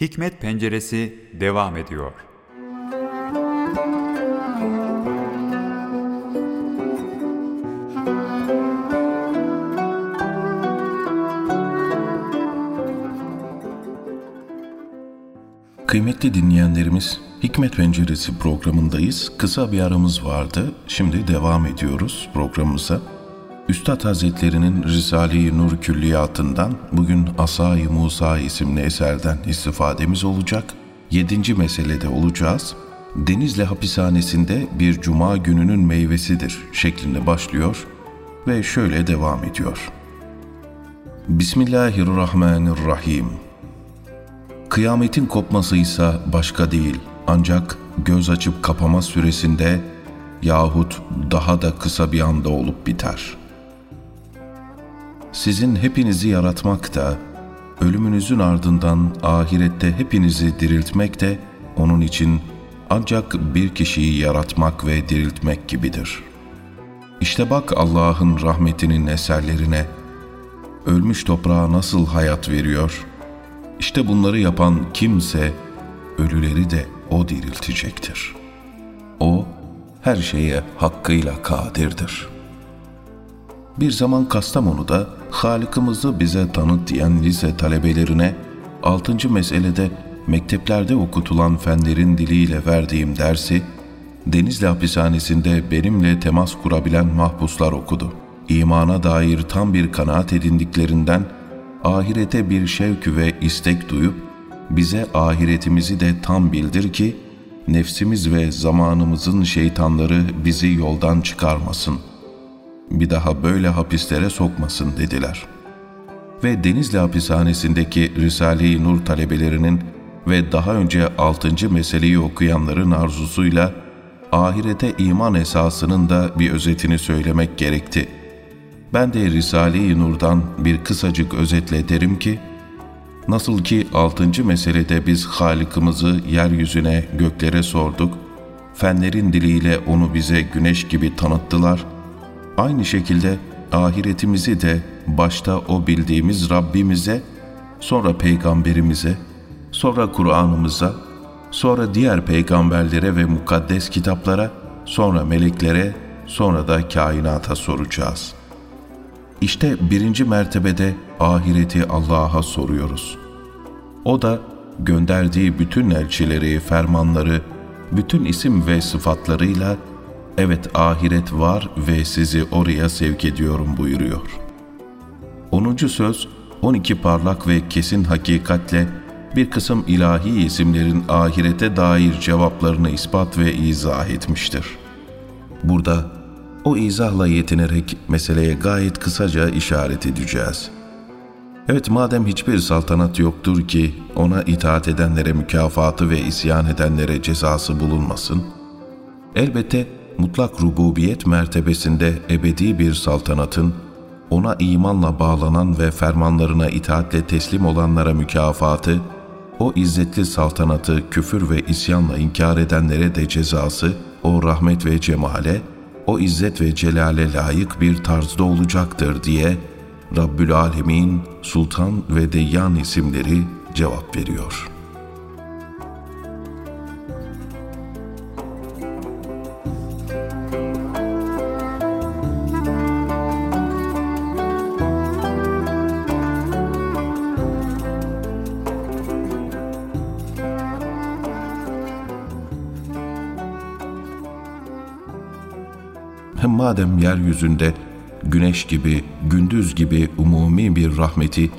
Hikmet Penceresi devam ediyor. Kıymetli dinleyenlerimiz, Hikmet Penceresi programındayız. Kısa bir aramız vardı. Şimdi devam ediyoruz programımıza. Üstad Hazretlerinin Risale-i Nur Külliyatından bugün Asay-ı Musa isimli eserden istifademiz olacak. Yedinci meselede olacağız. Denizli hapishanesinde bir cuma gününün meyvesidir şeklinde başlıyor ve şöyle devam ediyor. Bismillahirrahmanirrahim. Kıyametin kopmasıysa başka değil ancak göz açıp kapama süresinde yahut daha da kısa bir anda olup biter. Sizin hepinizi yaratmak da, ölümünüzün ardından ahirette hepinizi diriltmek de onun için ancak bir kişiyi yaratmak ve diriltmek gibidir. İşte bak Allah'ın rahmetinin eserlerine, ölmüş toprağa nasıl hayat veriyor, işte bunları yapan kimse, ölüleri de O diriltecektir. O, her şeye hakkıyla kadirdir. Bir zaman Kastamonu'da Halık'ımızı bize tanıt diyen lise talebelerine altıncı meselede mekteplerde okutulan fenlerin diliyle verdiğim dersi Denizli hapishanesinde benimle temas kurabilen mahpuslar okudu. İmana dair tam bir kanaat edindiklerinden ahirete bir şevk ve istek duyup bize ahiretimizi de tam bildir ki nefsimiz ve zamanımızın şeytanları bizi yoldan çıkarmasın. Bir daha böyle hapislere sokmasın dediler. Ve Denizli hapishanesindeki Risale-i Nur talebelerinin ve daha önce altıncı meseleyi okuyanların arzusuyla ahirete iman esasının da bir özetini söylemek gerekti. Ben de Risale-i Nur'dan bir kısacık özetle derim ki, Nasıl ki altıncı meselede biz Halık'ımızı yeryüzüne, göklere sorduk, fenlerin diliyle onu bize güneş gibi tanıttılar, aynı şekilde ahiretimizi de başta o bildiğimiz Rabbimize, sonra peygamberimize, sonra Kur'an'ımıza, sonra diğer peygamberlere ve mukaddes kitaplara, sonra meleklere, sonra da kainata soracağız.'' İşte birinci mertebede ahireti Allah'a soruyoruz. O da gönderdiği bütün elçileri, fermanları, bütün isim ve sıfatlarıyla evet ahiret var ve sizi oraya sevk ediyorum buyuruyor. 10. söz 12 parlak ve kesin hakikatle bir kısım ilahi isimlerin ahirete dair cevaplarını ispat ve izah etmiştir. Burada o izahla yetinerek meseleye gayet kısaca işaret edeceğiz. Evet madem hiçbir saltanat yoktur ki ona itaat edenlere mükafatı ve isyan edenlere cezası bulunmasın, elbette mutlak rububiyet mertebesinde ebedi bir saltanatın, ona imanla bağlanan ve fermanlarına itaatle teslim olanlara mükafatı, o izzetli saltanatı küfür ve isyanla inkar edenlere de cezası, o rahmet ve cemale, o izzet ve celale layık bir tarzda olacaktır diye Rabbül Alemin, Sultan ve Deyyan isimleri cevap veriyor.'' Madem yeryüzünde güneş gibi, gündüz gibi umumi bir rahmeti,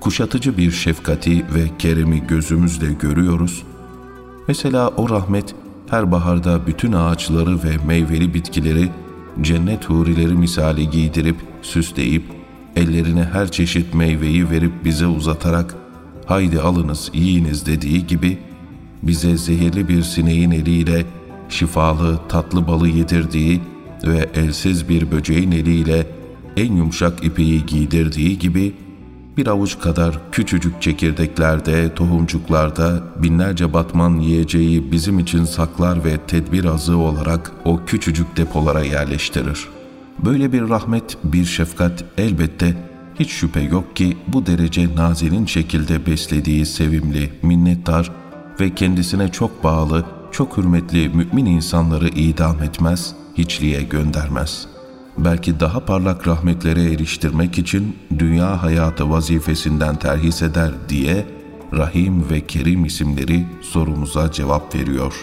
kuşatıcı bir şefkati ve keremi gözümüzle görüyoruz. Mesela o rahmet her baharda bütün ağaçları ve meyveli bitkileri cennet hurileri misali giydirip, süsleyip, ellerine her çeşit meyveyi verip bize uzatarak haydi alınız yiyiniz dediği gibi bize zehirli bir sineğin eliyle şifalı tatlı balı yedirdiği ve elsiz bir böceğin eliyle en yumuşak ipeyi giydirdiği gibi bir avuç kadar küçücük çekirdeklerde, tohumcuklarda binlerce batman yiyeceği bizim için saklar ve tedbir azı olarak o küçücük depolara yerleştirir. Böyle bir rahmet, bir şefkat elbette hiç şüphe yok ki bu derece nazilin şekilde beslediği sevimli, minnettar ve kendisine çok bağlı, çok hürmetli mümin insanları idam etmez, hiçliğe göndermez. Belki daha parlak rahmetlere eriştirmek için dünya hayatı vazifesinden terhis eder diye Rahim ve Kerim isimleri sorumuza cevap veriyor.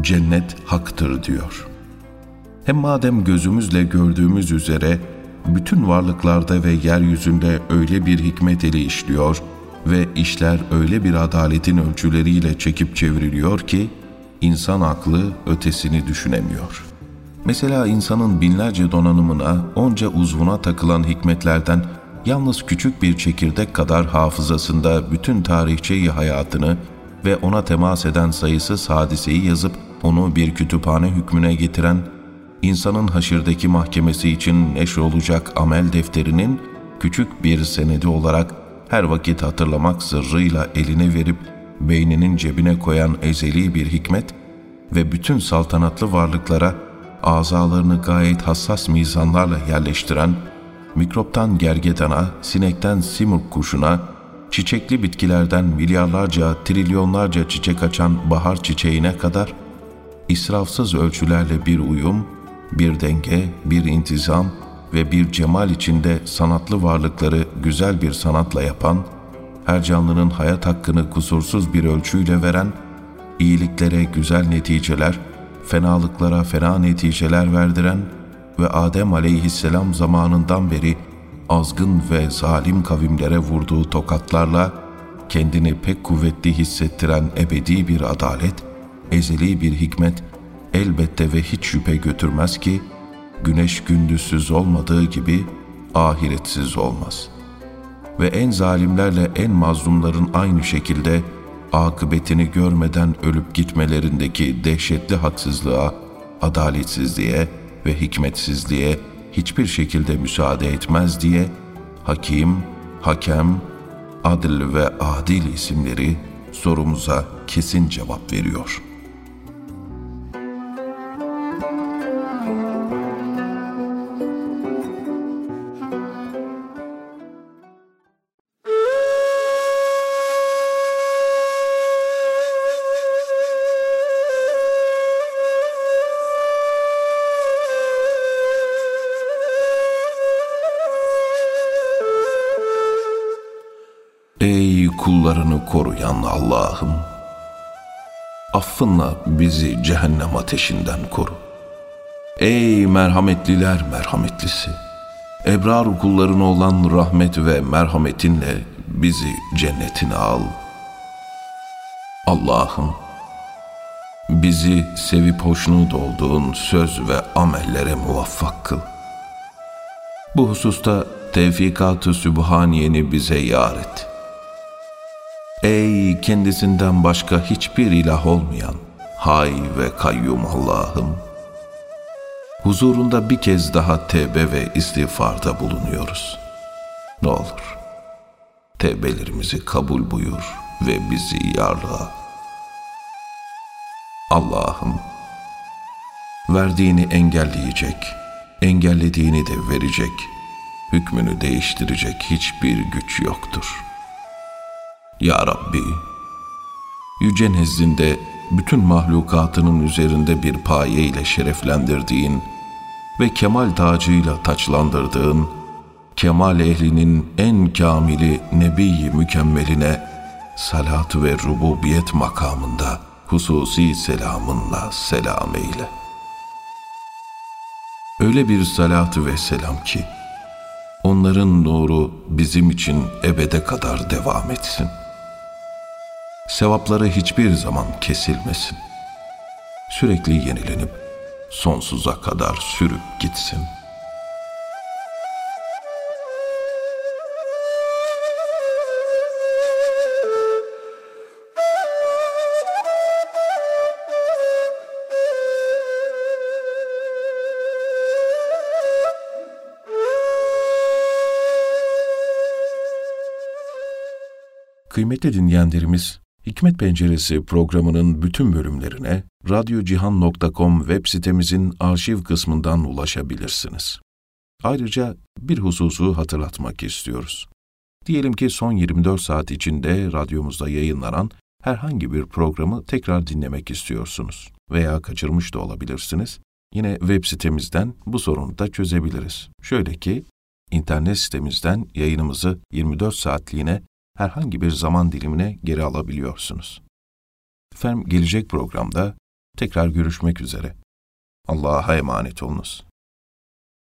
Cennet haktır diyor. Hem madem gözümüzle gördüğümüz üzere bütün varlıklarda ve yeryüzünde öyle bir hikmet eli işliyor ve işler öyle bir adaletin ölçüleriyle çekip çevriliyor ki insan aklı ötesini düşünemiyor. Mesela insanın binlerce donanımına, onca uzvuna takılan hikmetlerden yalnız küçük bir çekirdek kadar hafızasında bütün tarihçeyi hayatını ve ona temas eden sayısız hadiseyi yazıp onu bir kütüphane hükmüne getiren, insanın haşirdeki mahkemesi için neşr olacak amel defterinin küçük bir senedi olarak her vakit hatırlamak sırrıyla eline verip beyninin cebine koyan ezeli bir hikmet ve bütün saltanatlı varlıklara azalarını gayet hassas mizanlarla yerleştiren, mikroptan gergedana, sinekten simurg kuşuna, çiçekli bitkilerden milyarlarca, trilyonlarca çiçek açan bahar çiçeğine kadar, israfsız ölçülerle bir uyum, bir denge, bir intizam ve bir cemal içinde sanatlı varlıkları güzel bir sanatla yapan, her canlının hayat hakkını kusursuz bir ölçüyle veren, iyiliklere güzel neticeler, fenalıklara fena neticeler verdiren ve Adem aleyhisselam zamanından beri azgın ve zalim kavimlere vurduğu tokatlarla kendini pek kuvvetli hissettiren ebedi bir adalet, ezeli bir hikmet elbette ve hiç şüphe götürmez ki güneş gündüzsüz olmadığı gibi ahiretsiz olmaz. Ve en zalimlerle en mazlumların aynı şekilde akıbetini görmeden ölüp gitmelerindeki dehşetli haksızlığa, adaletsizliğe ve hikmetsizliğe hiçbir şekilde müsaade etmez diye Hakim, Hakem, Adil ve Adil isimleri sorumuza kesin cevap veriyor.'' Kullarını koruyan Allah'ım! Affınla bizi cehennem ateşinden koru. Ey merhametliler merhametlisi! Ebrar kullarına olan rahmet ve merhametinle bizi cennetine al. Allah'ım! Bizi sevip hoşnut olduğun söz ve amellere muvaffak kıl. Bu hususta tevfikat-ı sübhaniyeni bize yar et.'' Ey kendisinden başka hiçbir ilah olmayan hay ve kayyum Allah'ım! Huzurunda bir kez daha tevbe ve istiğfarda bulunuyoruz. Ne olur, tevbelerimizi kabul buyur ve bizi yarlığa. Allah'ım, verdiğini engelleyecek, engellediğini de verecek, hükmünü değiştirecek hiçbir güç yoktur.'' Ya Rabbi, yüce nezdinde bütün mahlukatının üzerinde bir paye ile şereflendirdiğin ve kemal tacıyla taçlandırdığın, kemal ehlinin en kamili nebi mükemmeline salat ve rububiyet makamında hususi selamınla selam eyle. Öyle bir salatı ve selam ki, onların nuru bizim için ebede kadar devam etsin.'' Sevapları hiçbir zaman kesilmesin. Sürekli yenilenip sonsuza kadar sürüp gitsin. Kıymetli dinleyenlerimiz, Hikmet Penceresi programının bütün bölümlerine radyocihan.com web sitemizin arşiv kısmından ulaşabilirsiniz. Ayrıca bir hususu hatırlatmak istiyoruz. Diyelim ki son 24 saat içinde radyomuzda yayınlanan herhangi bir programı tekrar dinlemek istiyorsunuz veya kaçırmış da olabilirsiniz. Yine web sitemizden bu sorunu da çözebiliriz. Şöyle ki, internet sitemizden yayınımızı 24 saatliğine herhangi bir zaman dilimine geri alabiliyorsunuz. Efendim gelecek programda tekrar görüşmek üzere. Allah'a emanet olunuz.